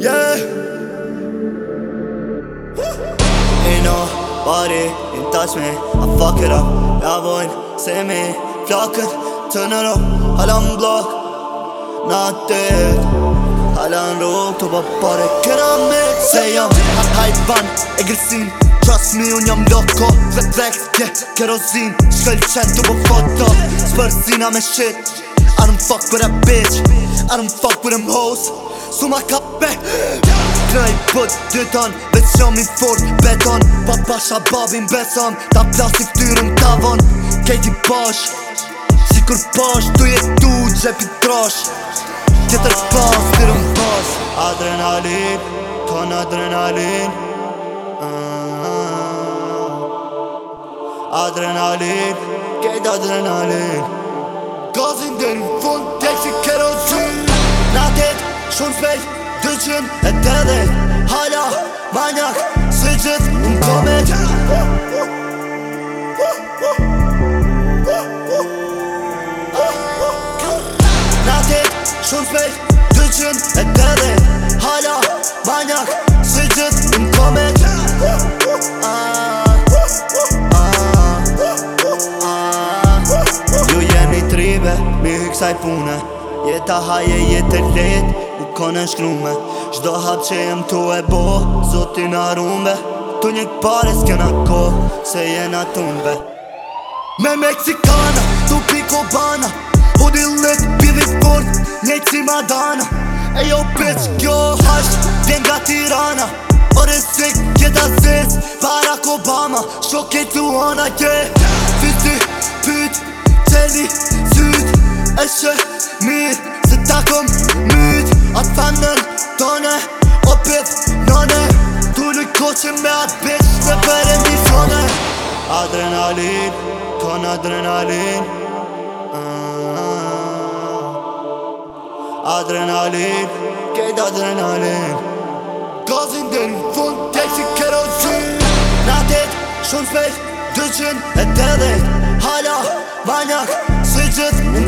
Yeah. Ain't nobody touch me. I fuck it up. Lavon, see me. Flock it, turn it up. I'm block. Not dead. الان روب تو با بار کرامه i حیوان اگرسین Trust me, unë jam loko Vec, vec, ke, kerozin Shkel qenë të po foto Spërzina me shit I don't fuck with a bitch I don't fuck with them hoes Su ma ka pe Knaj pët dyton Vec jam i fort beton Pa pasha babin beson Ta plasi ftyrën tavon Kejti bosh Si kur bosh Tu jetu gjepi trosh Tjetër pas, tjetër pas Adrenalin Ton adrenalin Adrenalin, kejt adrenalin Gazin dhe në fund, tek si kerozin Natet, shumë spejt, dëgjim e të dhe Hala, manjak, së gjithë në komet Natet, shumë spejt, dëgjim e të dhe Hala, manjak, së gjithë në komet vive, mi hy kësaj fune Jeta haje jetë e letë, u kone shkrume Shdo hap që jem tu e bo, zotin arumbe Tu një këpare s'kena ko, se jena tunbe Me Mexikana, tu piko bana Hudi let, bidhi sport, një qi madana E jo bitch, kjo hash, Vjen nga tirana Ore se kjeta zez, Barack Obama Shok e tu ona, yeah Fiti, pyt, qeli, Ese mirë Se ta këm mytë Atë fëndën tëne O pëtë nëne Tu lujtë koqën me atë bitch Me përën Adrenalin Ton adrenalin ah. Adrenalin Kejt adrenalin Gazin dhe në fund Tek si kerozin Natit Shumë spejt Dëgjën e të dhejt Hala Vajnjak Së gjithë